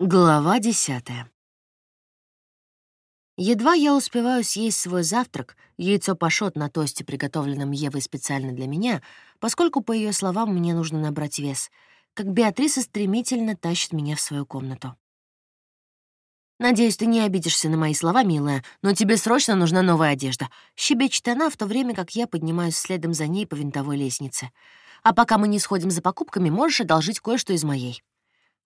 Глава десятая. Едва я успеваю съесть свой завтрак, яйцо пашот на тосте, приготовленном Евой специально для меня, поскольку, по ее словам, мне нужно набрать вес, как Беатриса стремительно тащит меня в свою комнату. «Надеюсь, ты не обидишься на мои слова, милая, но тебе срочно нужна новая одежда», — щебечет она, в то время как я поднимаюсь следом за ней по винтовой лестнице. «А пока мы не сходим за покупками, можешь одолжить кое-что из моей».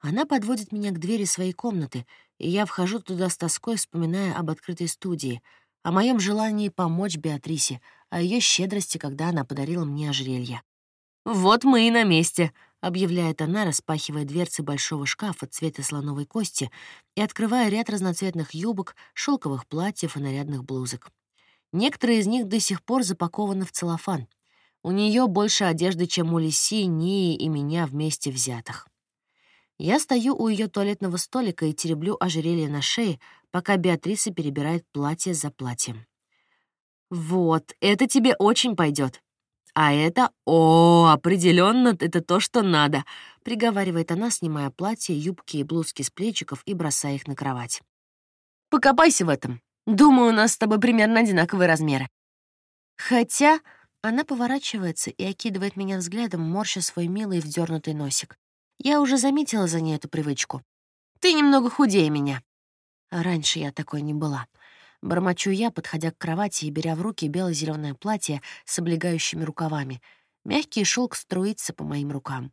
Она подводит меня к двери своей комнаты, и я вхожу туда с тоской, вспоминая об открытой студии, о моем желании помочь Беатрисе, о ее щедрости, когда она подарила мне ожерелье. «Вот мы и на месте», — объявляет она, распахивая дверцы большого шкафа цвета слоновой кости и открывая ряд разноцветных юбок, шелковых платьев и нарядных блузок. Некоторые из них до сих пор запакованы в целлофан. У нее больше одежды, чем у Лиси, Нии и меня вместе взятых. Я стою у ее туалетного столика и тереблю ожерелье на шее, пока Беатриса перебирает платье за платьем. «Вот, это тебе очень пойдет. А это, о, определенно, это то, что надо», — приговаривает она, снимая платье, юбки и блузки с плечиков и бросая их на кровать. «Покопайся в этом. Думаю, у нас с тобой примерно одинаковые размеры». Хотя она поворачивается и окидывает меня взглядом, морща свой милый вдернутый носик. Я уже заметила за ней эту привычку. Ты немного худее меня. раньше я такой не была. Бормочу я, подходя к кровати и беря в руки бело зеленое платье с облегающими рукавами. Мягкий шелк струится по моим рукам.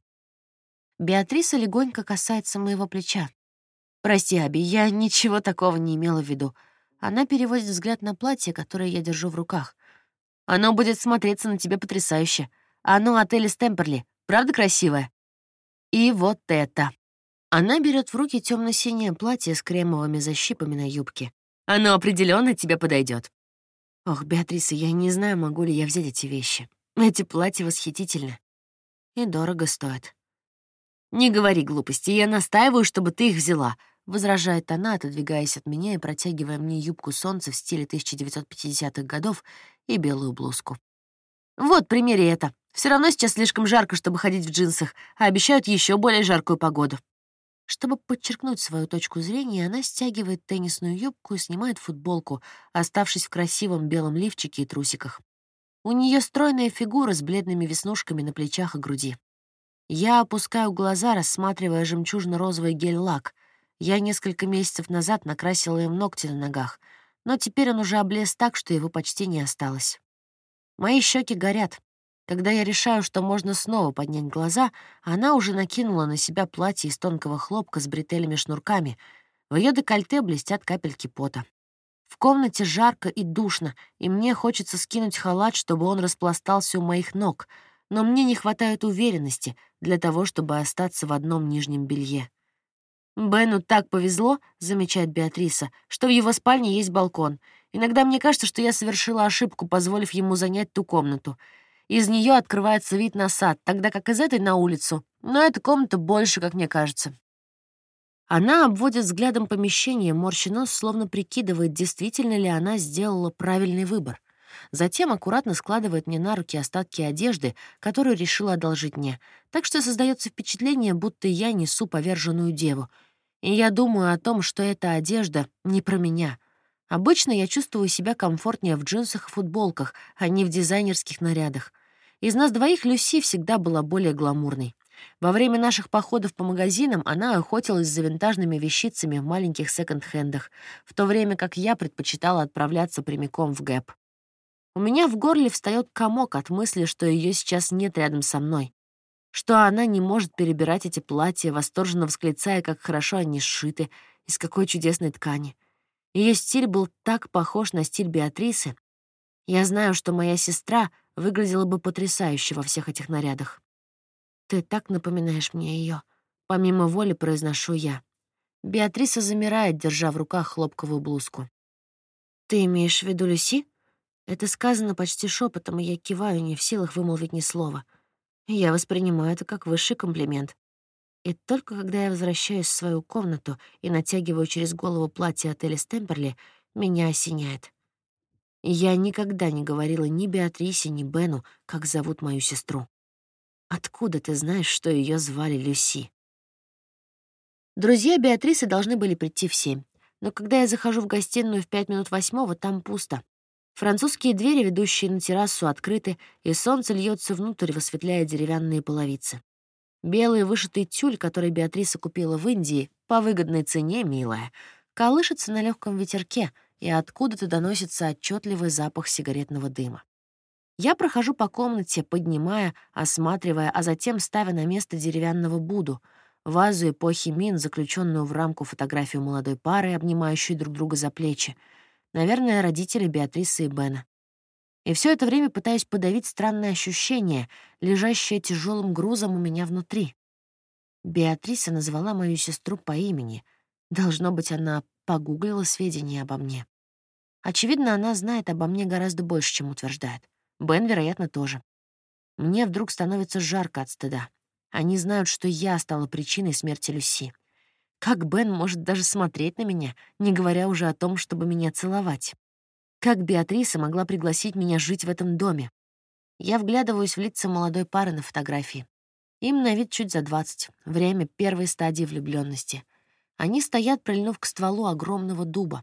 Беатриса легонько касается моего плеча. «Прости, Аби, я ничего такого не имела в виду». Она переводит взгляд на платье, которое я держу в руках. «Оно будет смотреться на тебе потрясающе. Оно от Элис Темперли. Правда красивое?» И вот это. Она берет в руки темно-синее платье с кремовыми защипами на юбке. Оно определенно тебе подойдет. Ох, Беатриса, я не знаю, могу ли я взять эти вещи. Эти платья восхитительны. И дорого стоят. «Не говори глупости, я настаиваю, чтобы ты их взяла», — возражает она, отодвигаясь от меня и протягивая мне юбку солнца в стиле 1950-х годов и белую блузку. «Вот, примери это. Все равно сейчас слишком жарко, чтобы ходить в джинсах, а обещают еще более жаркую погоду. Чтобы подчеркнуть свою точку зрения, она стягивает теннисную юбку и снимает футболку, оставшись в красивом белом лифчике и трусиках. У нее стройная фигура с бледными веснушками на плечах и груди. Я опускаю глаза, рассматривая жемчужно-розовый гель-лак. Я несколько месяцев назад накрасила им ногти на ногах, но теперь он уже облез так, что его почти не осталось. Мои щеки горят. Когда я решаю, что можно снова поднять глаза, она уже накинула на себя платье из тонкого хлопка с бретелями-шнурками. В ее декольте блестят капельки пота. В комнате жарко и душно, и мне хочется скинуть халат, чтобы он распластался у моих ног, но мне не хватает уверенности для того, чтобы остаться в одном нижнем белье. «Бену так повезло», — замечает Беатриса, «что в его спальне есть балкон. Иногда мне кажется, что я совершила ошибку, позволив ему занять ту комнату. Из нее открывается вид на сад, тогда как из этой на улицу. Но эта комната больше, как мне кажется. Она обводит взглядом помещение, морщи нос, словно прикидывает, действительно ли она сделала правильный выбор. Затем аккуратно складывает мне на руки остатки одежды, которую решила одолжить мне, так что создается впечатление, будто я несу поверженную деву. И я думаю о том, что эта одежда не про меня. Обычно я чувствую себя комфортнее в джинсах и футболках, а не в дизайнерских нарядах. Из нас двоих Люси всегда была более гламурной. Во время наших походов по магазинам она охотилась за винтажными вещицами в маленьких секонд-хендах, в то время как я предпочитала отправляться прямиком в Гэп. У меня в горле встает комок от мысли, что ее сейчас нет рядом со мной, что она не может перебирать эти платья, восторженно восклицая, как хорошо они сшиты, из какой чудесной ткани. Ее стиль был так похож на стиль Беатрисы. Я знаю, что моя сестра выглядела бы потрясающе во всех этих нарядах. Ты так напоминаешь мне ее. Помимо воли произношу я. Беатриса замирает, держа в руках хлопковую блузку. «Ты имеешь в виду Люси?» Это сказано почти шепотом, и я киваю, не в силах вымолвить ни слова. Я воспринимаю это как высший комплимент. И только когда я возвращаюсь в свою комнату и натягиваю через голову платье от Элис Темперли, меня осеняет. Я никогда не говорила ни Беатрисе, ни Бену, как зовут мою сестру. Откуда ты знаешь, что ее звали Люси? Друзья Беатрисы должны были прийти в семь, но когда я захожу в гостиную в пять минут восьмого, там пусто. Французские двери, ведущие на террасу, открыты, и солнце льется внутрь, высветляя деревянные половицы. Белый вышитый тюль, который Беатриса купила в Индии, по выгодной цене, милая, колышется на легком ветерке, и откуда-то доносится отчетливый запах сигаретного дыма. Я прохожу по комнате, поднимая, осматривая, а затем ставя на место деревянного Буду, вазу эпохи Мин, заключенную в рамку фотографию молодой пары, обнимающей друг друга за плечи. Наверное, родители Беатрисы и Бена. И все это время пытаюсь подавить странное ощущение, лежащее тяжелым грузом у меня внутри. Беатриса назвала мою сестру по имени. Должно быть, она погуглила сведения обо мне. Очевидно, она знает обо мне гораздо больше, чем утверждает. Бен, вероятно, тоже. Мне вдруг становится жарко от стыда. Они знают, что я стала причиной смерти Люси. Как Бен может даже смотреть на меня, не говоря уже о том, чтобы меня целовать? Как Беатриса могла пригласить меня жить в этом доме? Я вглядываюсь в лица молодой пары на фотографии. Им на вид чуть за двадцать, время первой стадии влюбленности. Они стоят, прильнув к стволу огромного дуба.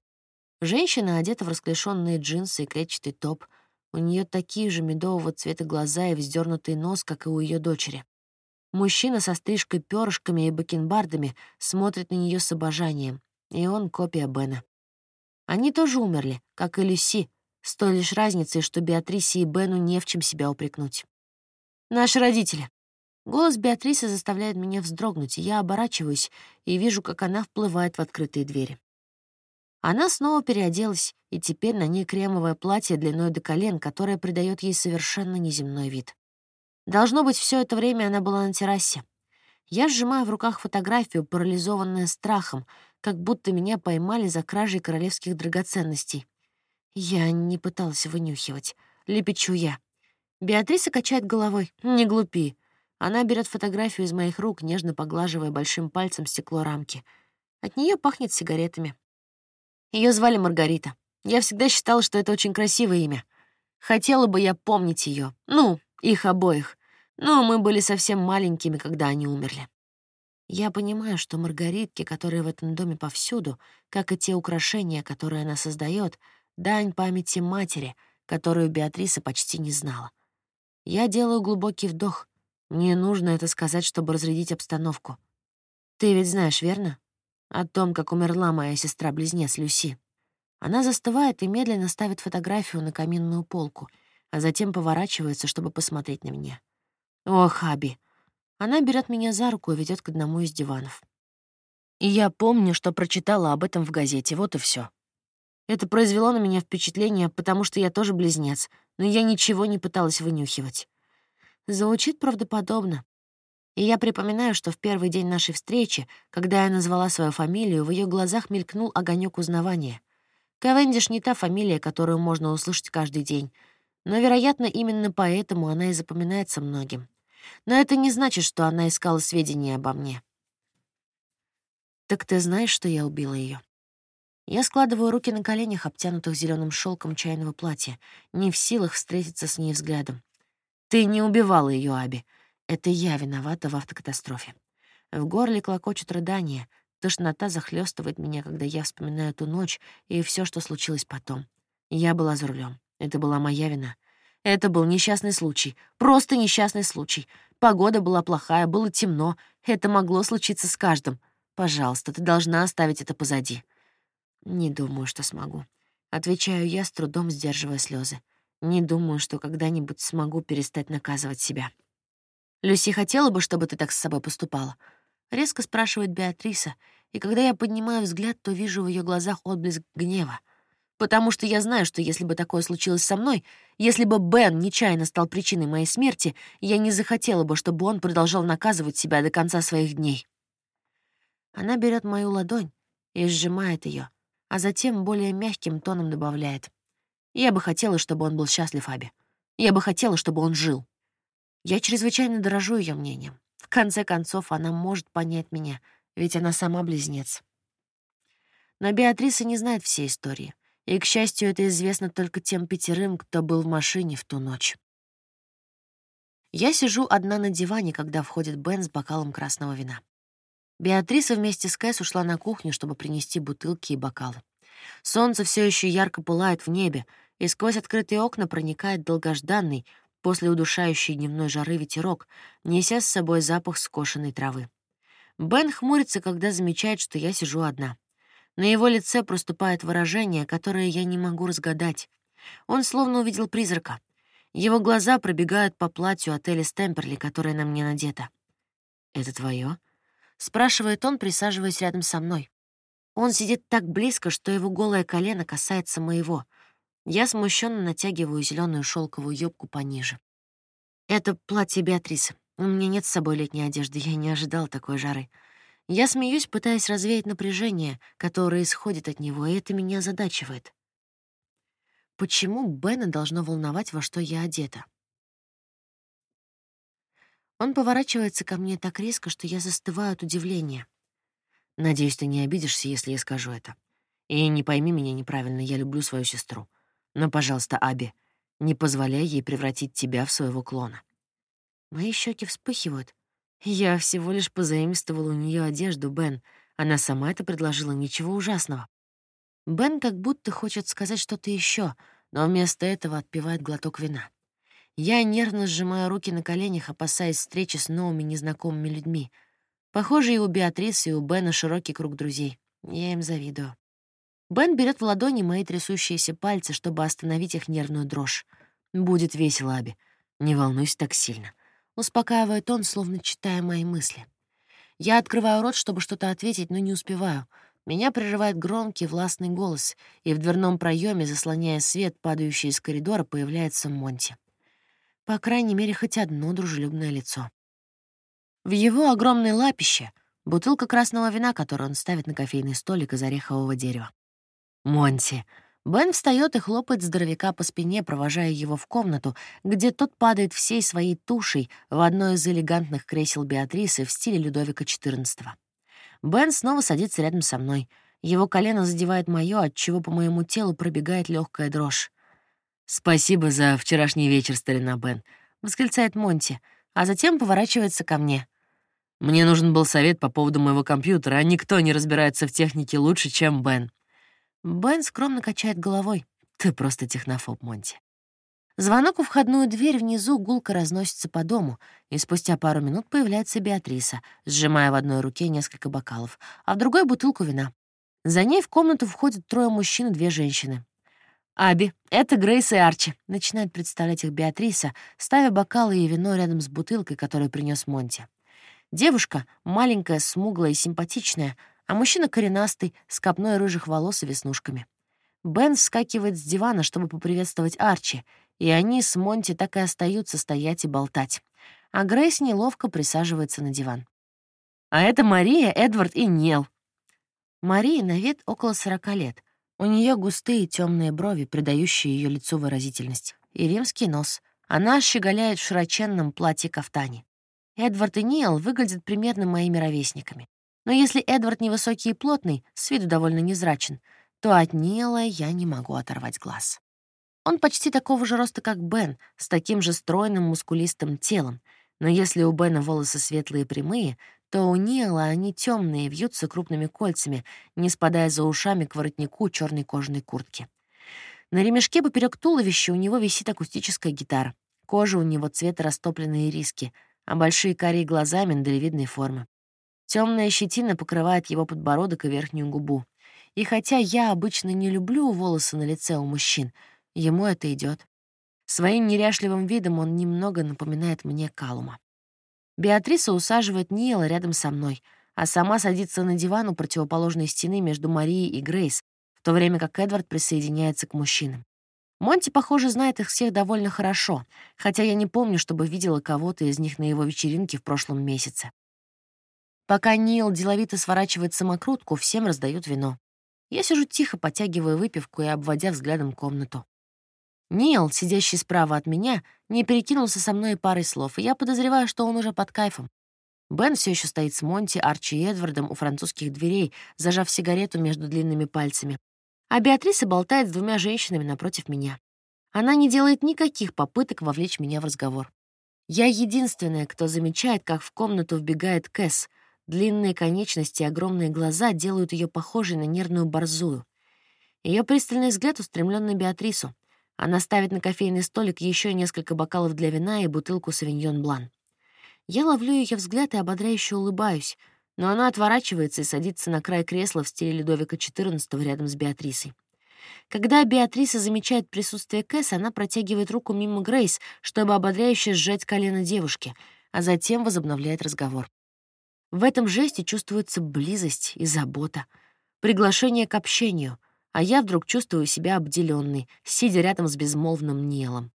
Женщина одета в расклешенные джинсы и клетчатый топ. У нее такие же медового цвета глаза и вздернутый нос, как и у ее дочери. Мужчина со стрижкой перышками и бакенбардами смотрит на нее с обожанием, и он копия Бена. Они тоже умерли, как и Люси, с той лишь разницей, что Беатрисе и Бену не в чем себя упрекнуть. Наши родители. Голос Беатрисы заставляет меня вздрогнуть, и я оборачиваюсь и вижу, как она вплывает в открытые двери. Она снова переоделась, и теперь на ней кремовое платье длиной до колен, которое придает ей совершенно неземной вид. Должно быть, все это время она была на террасе. Я сжимаю в руках фотографию, парализованная страхом, как будто меня поймали за кражей королевских драгоценностей. Я не пыталась вынюхивать. Лепечу я. Беатриса качает головой. «Не глупи. Она берет фотографию из моих рук, нежно поглаживая большим пальцем стекло рамки. От нее пахнет сигаретами. Ее звали Маргарита. Я всегда считала, что это очень красивое имя. Хотела бы я помнить ее. Ну, их обоих. Но мы были совсем маленькими, когда они умерли. Я понимаю, что маргаритки, которые в этом доме повсюду, как и те украшения, которые она создает, дань памяти матери, которую Беатриса почти не знала. Я делаю глубокий вдох — мне нужно это сказать, чтобы разрядить обстановку. Ты ведь знаешь, верно? О том, как умерла моя сестра-близнец Люси. Она застывает и медленно ставит фотографию на каминную полку, а затем поворачивается, чтобы посмотреть на меня. О, Хаби! Она берет меня за руку и ведет к одному из диванов. И я помню, что прочитала об этом в газете, вот и все. Это произвело на меня впечатление, потому что я тоже близнец, но я ничего не пыталась вынюхивать. Звучит правдоподобно. И я припоминаю, что в первый день нашей встречи, когда я назвала свою фамилию, в ее глазах мелькнул огонек узнавания. Кавендиш не та фамилия, которую можно услышать каждый день, но, вероятно, именно поэтому она и запоминается многим. Но это не значит, что она искала сведения обо мне. «Так ты знаешь, что я убила ее? Я складываю руки на коленях, обтянутых зеленым шелком чайного платья, не в силах встретиться с ней взглядом. Ты не убивала ее, Аби. Это я виновата в автокатастрофе. В горле клокочут рыдания. Тошнота захлестывает меня, когда я вспоминаю ту ночь и все, что случилось потом. Я была за рулем. Это была моя вина. Это был несчастный случай. Просто несчастный случай. Погода была плохая, было темно. Это могло случиться с каждым. Пожалуйста, ты должна оставить это позади. Не думаю, что смогу. Отвечаю я, с трудом сдерживая слезы. Не думаю, что когда-нибудь смогу перестать наказывать себя. «Люси хотела бы, чтобы ты так с собой поступала?» Резко спрашивает Беатриса, и когда я поднимаю взгляд, то вижу в ее глазах отблеск гнева. Потому что я знаю, что если бы такое случилось со мной, если бы Бен нечаянно стал причиной моей смерти, я не захотела бы, чтобы он продолжал наказывать себя до конца своих дней. Она берет мою ладонь и сжимает ее, а затем более мягким тоном добавляет. Я бы хотела, чтобы он был счастлив, Аби. Я бы хотела, чтобы он жил. Я чрезвычайно дорожу ее мнением. В конце концов, она может понять меня, ведь она сама близнец. Но Беатриса не знает всей истории, и, к счастью, это известно только тем пятерым, кто был в машине в ту ночь. Я сижу одна на диване, когда входит Бен с бокалом красного вина. Беатриса вместе с Кэс ушла на кухню, чтобы принести бутылки и бокалы. Солнце все еще ярко пылает в небе, и сквозь открытые окна проникает долгожданный, после удушающей дневной жары ветерок, неся с собой запах скошенной травы. Бен хмурится, когда замечает, что я сижу одна. На его лице проступает выражение, которое я не могу разгадать. Он словно увидел призрака. Его глаза пробегают по платью отеля Стемперли, которое на мне надето. «Это твое? спрашивает он, присаживаясь рядом со мной. Он сидит так близко, что его голое колено касается моего. Я смущенно натягиваю зеленую шелковую юбку пониже. Это платье Беатрисы. У меня нет с собой летней одежды, я не ожидал такой жары. Я смеюсь, пытаясь развеять напряжение, которое исходит от него, и это меня озадачивает. Почему Бена должно волновать, во что я одета? Он поворачивается ко мне так резко, что я застываю от удивления. Надеюсь, ты не обидишься, если я скажу это. И не пойми меня неправильно, я люблю свою сестру. Но, пожалуйста, Аби, не позволяй ей превратить тебя в своего клона. Мои щеки вспыхивают. Я всего лишь позаимствовала у нее одежду, Бен. Она сама это предложила, ничего ужасного. Бен как будто хочет сказать что-то еще, но вместо этого отпивает глоток вина. Я нервно сжимаю руки на коленях, опасаясь встречи с новыми незнакомыми людьми. Похоже, и у Беатрисы, и у Бена широкий круг друзей. Я им завидую. Бен берет в ладони мои трясущиеся пальцы, чтобы остановить их нервную дрожь. «Будет весело, Аби. Не волнуйся так сильно. Успокаивает он, словно читая мои мысли. Я открываю рот, чтобы что-то ответить, но не успеваю. Меня прерывает громкий властный голос, и в дверном проеме, заслоняя свет, падающий из коридора, появляется Монти. По крайней мере, хоть одно дружелюбное лицо. В его огромной лапище — бутылка красного вина, которую он ставит на кофейный столик из орехового дерева. «Монти!» Бен встает и хлопает здоровяка по спине, провожая его в комнату, где тот падает всей своей тушей в одно из элегантных кресел Беатрисы в стиле Людовика XIV. Бен снова садится рядом со мной. Его колено задевает моё, отчего по моему телу пробегает легкая дрожь. «Спасибо за вчерашний вечер, старина Бен», — восклицает Монти, а затем поворачивается ко мне. «Мне нужен был совет по поводу моего компьютера, а никто не разбирается в технике лучше, чем Бен». Бен скромно качает головой. «Ты просто технофоб, Монти». Звонок у входную дверь внизу гулко разносится по дому, и спустя пару минут появляется Беатриса, сжимая в одной руке несколько бокалов, а в другой — бутылку вина. За ней в комнату входят трое мужчин и две женщины. «Аби, это Грейс и Арчи», — начинает представлять их Беатриса, ставя бокалы и вино рядом с бутылкой, которую принес Монти. Девушка, маленькая, смуглая и симпатичная, а мужчина коренастый, с копной рыжих волос и веснушками. Бен вскакивает с дивана, чтобы поприветствовать Арчи, и они с Монти так и остаются стоять и болтать. А Грейс неловко присаживается на диван. А это Мария, Эдвард и Нел. Марии на вид около сорока лет. У нее густые темные брови, придающие ее лицу выразительность, и римский нос. Она щеголяет в широченном платье-кафтане. Эдвард и Нил выглядят примерно моими ровесниками. Но если Эдвард невысокий и плотный, с виду довольно незрачен, то от Нила я не могу оторвать глаз. Он почти такого же роста, как Бен, с таким же стройным мускулистым телом, но если у Бена волосы светлые и прямые, то у Нила они темные, вьются крупными кольцами, не спадая за ушами к воротнику черной кожаной куртки. На ремешке поперек туловища у него висит акустическая гитара. Кожа у него цвета растопленной риски, а большие карие глаза миндалевидной формы. Темная щетина покрывает его подбородок и верхнюю губу. И хотя я обычно не люблю волосы на лице у мужчин, ему это идет. Своим неряшливым видом он немного напоминает мне Калума. Беатриса усаживает Ниела рядом со мной, а сама садится на диван у противоположной стены между Марией и Грейс, в то время как Эдвард присоединяется к мужчинам. Монти, похоже, знает их всех довольно хорошо, хотя я не помню, чтобы видела кого-то из них на его вечеринке в прошлом месяце. Пока Нил деловито сворачивает самокрутку, всем раздают вино. Я сижу тихо, потягивая выпивку и обводя взглядом комнату. Нил, сидящий справа от меня, не перекинулся со мной парой слов, и я подозреваю, что он уже под кайфом. Бен все еще стоит с Монти, Арчи и Эдвардом у французских дверей, зажав сигарету между длинными пальцами. А Беатриса болтает с двумя женщинами напротив меня. Она не делает никаких попыток вовлечь меня в разговор. Я единственная, кто замечает, как в комнату вбегает Кэс, Длинные конечности и огромные глаза делают ее похожей на нервную борзую. Ее пристальный взгляд устремлен на Беатрису. Она ставит на кофейный столик еще несколько бокалов для вина и бутылку савиньон блан. Я ловлю ее взгляд и ободряюще улыбаюсь, но она отворачивается и садится на край кресла в стиле Людовика XIV рядом с Беатрисой. Когда Беатриса замечает присутствие Кэс, она протягивает руку мимо Грейс, чтобы ободряюще сжать колено девушки, а затем возобновляет разговор. В этом жесте чувствуется близость и забота, приглашение к общению, а я вдруг чувствую себя обделенной, сидя рядом с безмолвным Нелом.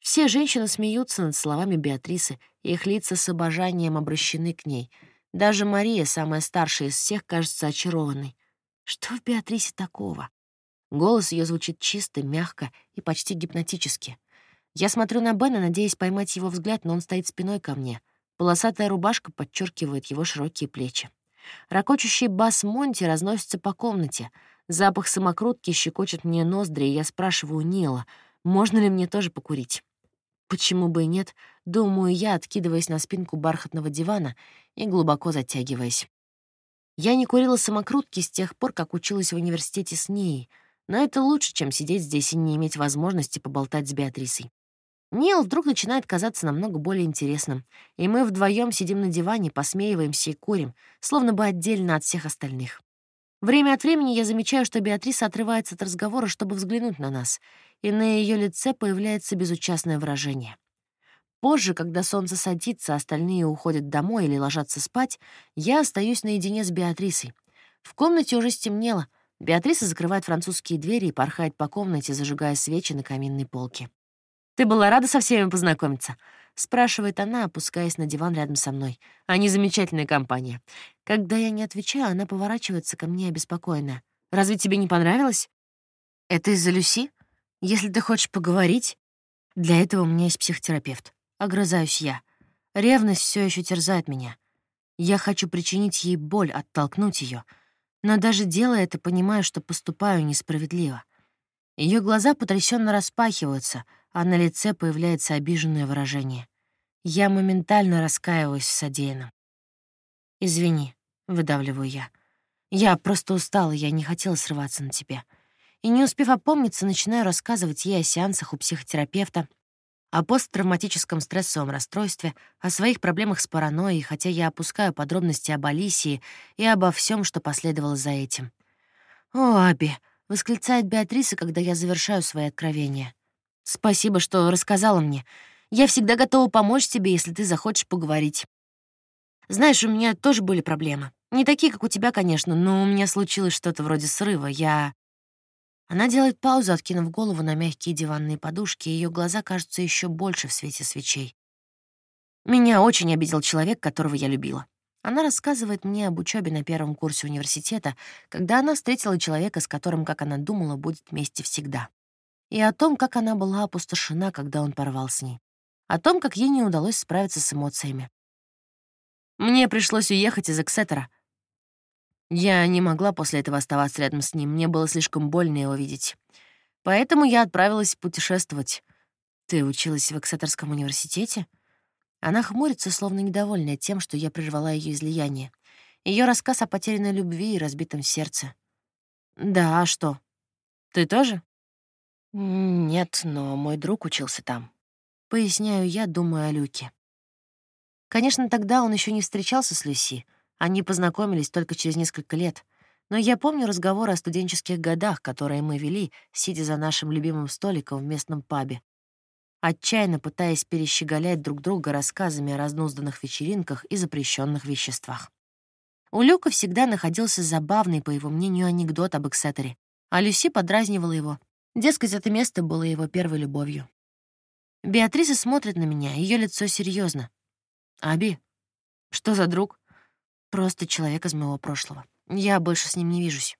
Все женщины смеются над словами Беатрисы, их лица с обожанием обращены к ней. Даже Мария, самая старшая из всех, кажется очарованной. Что в Беатрисе такого? Голос ее звучит чисто, мягко и почти гипнотически. Я смотрю на Бена, надеясь поймать его взгляд, но он стоит спиной ко мне. Полосатая рубашка подчеркивает его широкие плечи. Рокочущий бас Монти разносится по комнате. Запах самокрутки щекочет мне ноздри, и я спрашиваю Нила, можно ли мне тоже покурить. Почему бы и нет, думаю я, откидываясь на спинку бархатного дивана и глубоко затягиваясь. Я не курила самокрутки с тех пор, как училась в университете с ней, но это лучше, чем сидеть здесь и не иметь возможности поболтать с Беатрисой. Нил вдруг начинает казаться намного более интересным, и мы вдвоем сидим на диване, посмеиваемся и курим, словно бы отдельно от всех остальных. Время от времени я замечаю, что Беатриса отрывается от разговора, чтобы взглянуть на нас, и на ее лице появляется безучастное выражение. Позже, когда солнце садится, остальные уходят домой или ложатся спать, я остаюсь наедине с Беатрисой. В комнате уже стемнело. Беатриса закрывает французские двери и порхает по комнате, зажигая свечи на каминной полке. «Ты была рада со всеми познакомиться?» — спрашивает она, опускаясь на диван рядом со мной. «Они замечательная компания». Когда я не отвечаю, она поворачивается ко мне обеспокоенно. «Разве тебе не понравилось?» «Это из-за Люси? Если ты хочешь поговорить...» «Для этого у меня есть психотерапевт. Огрызаюсь я. Ревность все еще терзает меня. Я хочу причинить ей боль, оттолкнуть ее, но даже делая это, понимаю, что поступаю несправедливо. Ее глаза потрясенно распахиваются, а на лице появляется обиженное выражение. Я моментально раскаиваюсь в содеянном. «Извини», — выдавливаю я. «Я просто устала, я не хотела срываться на тебя». И не успев опомниться, начинаю рассказывать ей о сеансах у психотерапевта, о посттравматическом стрессовом расстройстве, о своих проблемах с паранойей, хотя я опускаю подробности об Алисии и обо всем, что последовало за этим. «О, Аби!» — восклицает Беатриса, когда я завершаю свои откровения. Спасибо, что рассказала мне. Я всегда готова помочь тебе, если ты захочешь поговорить. Знаешь, у меня тоже были проблемы. Не такие, как у тебя, конечно, но у меня случилось что-то вроде срыва. Я... Она делает паузу, откинув голову на мягкие диванные подушки, и ее глаза кажутся еще больше в свете свечей. Меня очень обидел человек, которого я любила. Она рассказывает мне об учебе на первом курсе университета, когда она встретила человека, с которым, как она думала, будет вместе всегда и о том, как она была опустошена, когда он порвал с ней. О том, как ей не удалось справиться с эмоциями. Мне пришлось уехать из Эксетера. Я не могла после этого оставаться рядом с ним, мне было слишком больно его видеть. Поэтому я отправилась путешествовать. Ты училась в Эксетерском университете? Она хмурится, словно недовольная тем, что я прервала ее излияние. Ее рассказ о потерянной любви и разбитом сердце. Да, а что? Ты тоже? «Нет, но мой друг учился там». Поясняю я, думая о Люке. Конечно, тогда он еще не встречался с Люси. Они познакомились только через несколько лет. Но я помню разговоры о студенческих годах, которые мы вели, сидя за нашим любимым столиком в местном пабе, отчаянно пытаясь перещеголять друг друга рассказами о разнузданных вечеринках и запрещенных веществах. У Люка всегда находился забавный, по его мнению, анекдот об Эксетере, а Люси подразнивала его, Дескать, это место было его первой любовью. Беатриса смотрит на меня, ее лицо серьезно. «Аби, что за друг?» «Просто человек из моего прошлого. Я больше с ним не вижусь».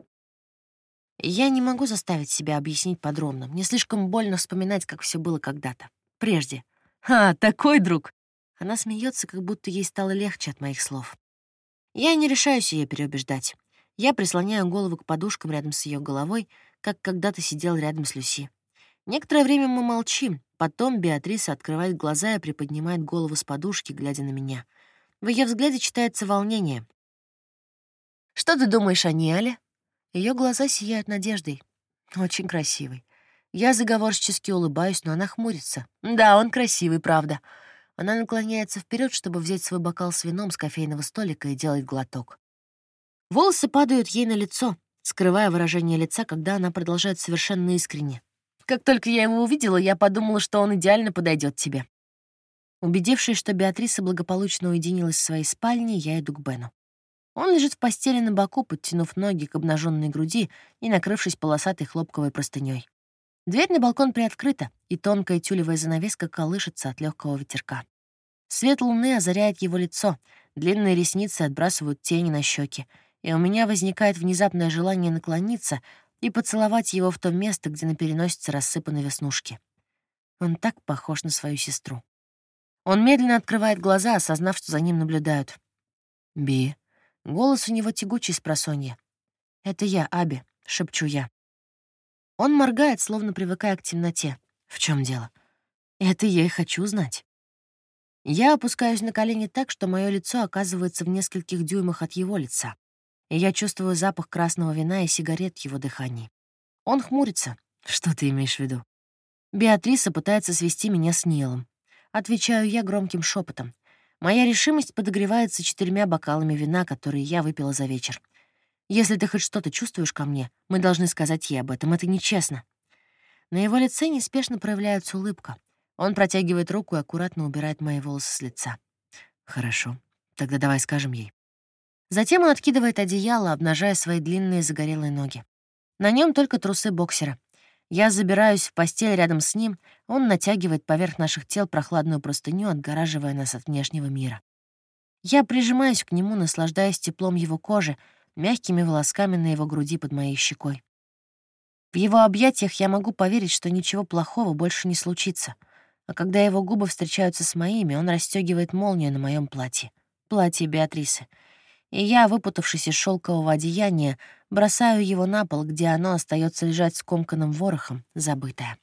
Я не могу заставить себя объяснить подробно. Мне слишком больно вспоминать, как все было когда-то. Прежде. «А, такой друг!» Она смеется, как будто ей стало легче от моих слов. Я не решаюсь ее переубеждать. Я прислоняю голову к подушкам рядом с ее головой, как когда-то сидел рядом с Люси. Некоторое время мы молчим, потом Беатриса открывает глаза и приподнимает голову с подушки, глядя на меня. В ее взгляде читается волнение. «Что ты думаешь о Ниале?» Ее глаза сияют надеждой. Очень красивый. Я заговорчески улыбаюсь, но она хмурится. Да, он красивый, правда. Она наклоняется вперед, чтобы взять свой бокал с вином с кофейного столика и делать глоток. Волосы падают ей на лицо, скрывая выражение лица, когда она продолжает совершенно искренне. Как только я его увидела, я подумала, что он идеально подойдет тебе. Убедившись, что Беатриса благополучно уединилась в своей спальне, я иду к Бену. Он лежит в постели на боку, подтянув ноги к обнаженной груди и накрывшись полосатой хлопковой простыней. Дверь на балкон приоткрыта, и тонкая тюлевая занавеска колышется от легкого ветерка. Свет луны озаряет его лицо, длинные ресницы отбрасывают тени на щеки, и у меня возникает внезапное желание наклониться и поцеловать его в то место, где на переносице рассыпаны веснушки. Он так похож на свою сестру. Он медленно открывает глаза, осознав, что за ним наблюдают. «Би». Голос у него тягучий с просонья. «Это я, Аби», — шепчу я. Он моргает, словно привыкая к темноте. В чем дело? Это я и хочу знать. Я опускаюсь на колени так, что мое лицо оказывается в нескольких дюймах от его лица, и я чувствую запах красного вина и сигарет в его дыхании. Он хмурится. Что ты имеешь в виду? Беатриса пытается свести меня с Нилом. Отвечаю я громким шепотом. Моя решимость подогревается четырьмя бокалами вина, которые я выпила за вечер. Если ты хоть что-то чувствуешь ко мне, мы должны сказать ей об этом. Это нечестно». На его лице неспешно проявляется улыбка. Он протягивает руку и аккуратно убирает мои волосы с лица. «Хорошо. Тогда давай скажем ей». Затем он откидывает одеяло, обнажая свои длинные загорелые ноги. На нем только трусы боксера. Я забираюсь в постель рядом с ним, он натягивает поверх наших тел прохладную простыню, отгораживая нас от внешнего мира. Я прижимаюсь к нему, наслаждаясь теплом его кожи, мягкими волосками на его груди под моей щекой. В его объятиях я могу поверить, что ничего плохого больше не случится. А когда его губы встречаются с моими, он расстегивает молнию на моем платье. Платье Беатрисы. И я, выпутавшись из шелкового одеяния, бросаю его на пол, где оно остается лежать скомканным ворохом, забытое.